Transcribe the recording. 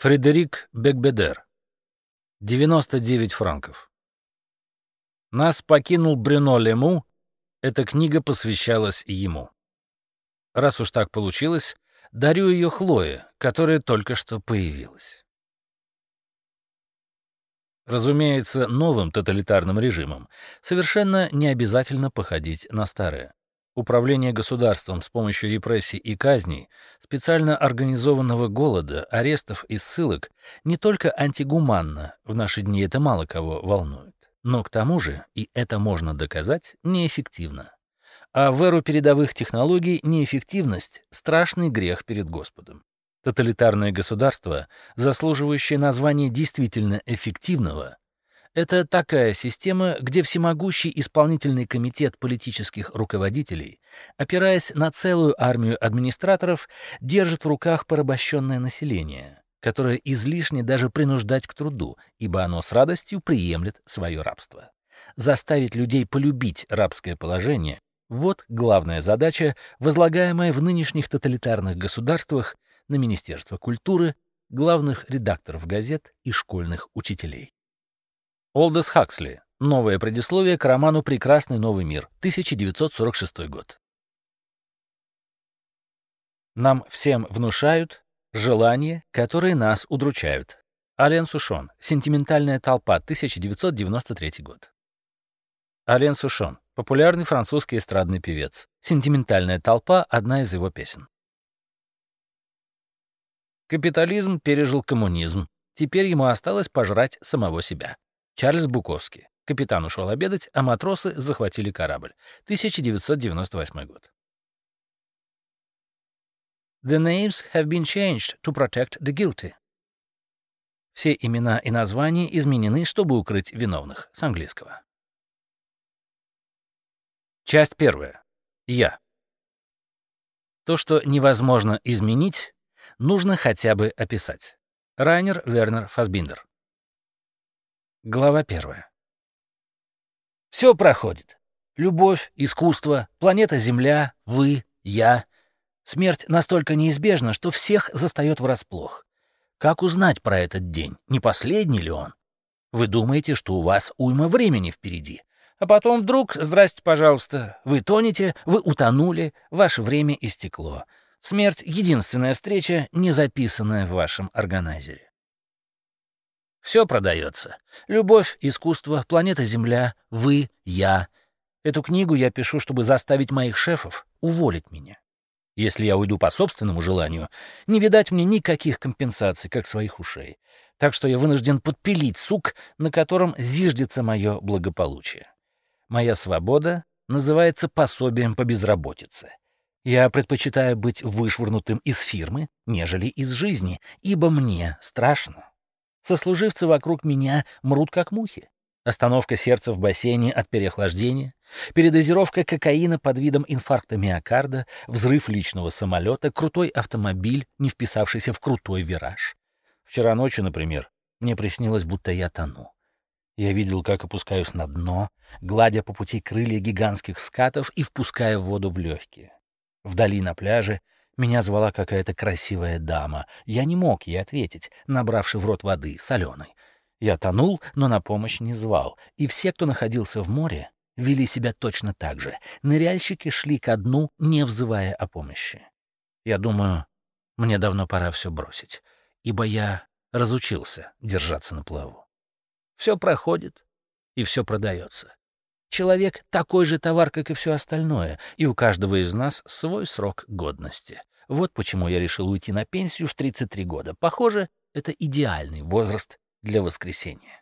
Фредерик Бекбедер. 99 франков. Нас покинул Брюно Лему. Эта книга посвящалась ему. Раз уж так получилось, дарю ее Хлое, которая только что появилась. Разумеется, новым тоталитарным режимом совершенно не обязательно походить на старое. Управление государством с помощью репрессий и казней, специально организованного голода, арестов и ссылок не только антигуманно, в наши дни это мало кого волнует, но к тому же, и это можно доказать, неэффективно. А в эру передовых технологий неэффективность — страшный грех перед Господом. Тоталитарное государство, заслуживающее названия действительно эффективного, это такая система, где всемогущий исполнительный комитет политических руководителей, опираясь на целую армию администраторов, держит в руках порабощенное население, которое излишне даже принуждать к труду, ибо оно с радостью приемлет свое рабство. Заставить людей полюбить рабское положение — вот главная задача, возлагаемая в нынешних тоталитарных государствах на Министерство культуры, главных редакторов газет и школьных учителей. Олдес Хаксли. Новое предисловие к роману «Прекрасный новый мир», 1946 год. Нам всем внушают желания, которые нас удручают. Ален Сушон. Сентиментальная толпа, 1993 год. Ален Сушон. Популярный французский эстрадный певец. Сентиментальная толпа — одна из его песен. Капитализм пережил коммунизм. Теперь ему осталось пожрать самого себя. Чарльз Буковский. Капитан ушел обедать, а матросы захватили корабль. 1998 год. The names have been changed to protect the guilty. Все имена и названия изменены, чтобы укрыть виновных. С английского. Часть первая. Я. То, что невозможно изменить, нужно хотя бы описать. Райнер Вернер Фасбиндер. Глава первая. Все проходит. Любовь, искусство, планета Земля, вы, я. Смерть настолько неизбежна, что всех застает врасплох. Как узнать про этот день? Не последний ли он? Вы думаете, что у вас уйма времени впереди. А потом вдруг, здрасте, пожалуйста, вы тонете, вы утонули, ваше время истекло. Смерть — единственная встреча, не записанная в вашем органайзере. Все продается. Любовь, искусство, планета Земля, вы, я. Эту книгу я пишу, чтобы заставить моих шефов уволить меня. Если я уйду по собственному желанию, не видать мне никаких компенсаций, как своих ушей. Так что я вынужден подпилить сук, на котором зиждется мое благополучие. Моя свобода называется пособием по безработице. Я предпочитаю быть вышвырнутым из фирмы, нежели из жизни, ибо мне страшно. Сослуживцы вокруг меня мрут как мухи. Остановка сердца в бассейне от переохлаждения, передозировка кокаина под видом инфаркта миокарда, взрыв личного самолета, крутой автомобиль, не вписавшийся в крутой вираж. Вчера ночью, например, мне приснилось, будто я тону. Я видел, как опускаюсь на дно, гладя по пути крылья гигантских скатов и впуская воду в легкие. Вдали на пляже меня звала какая-то красивая дама. Я не мог ей ответить, набравши в рот воды, соленой. Я тонул, но на помощь не звал. И все, кто находился в море, вели себя точно так же. Ныряльщики шли ко дну, не взывая о помощи. Я думаю, мне давно пора все бросить, ибо я разучился держаться на плаву. Все проходит, и все продается. Человек — такой же товар, как и все остальное, и у каждого из нас свой срок годности. Вот почему я решил уйти на пенсию в 33 года. Похоже, это идеальный возраст для воскресения.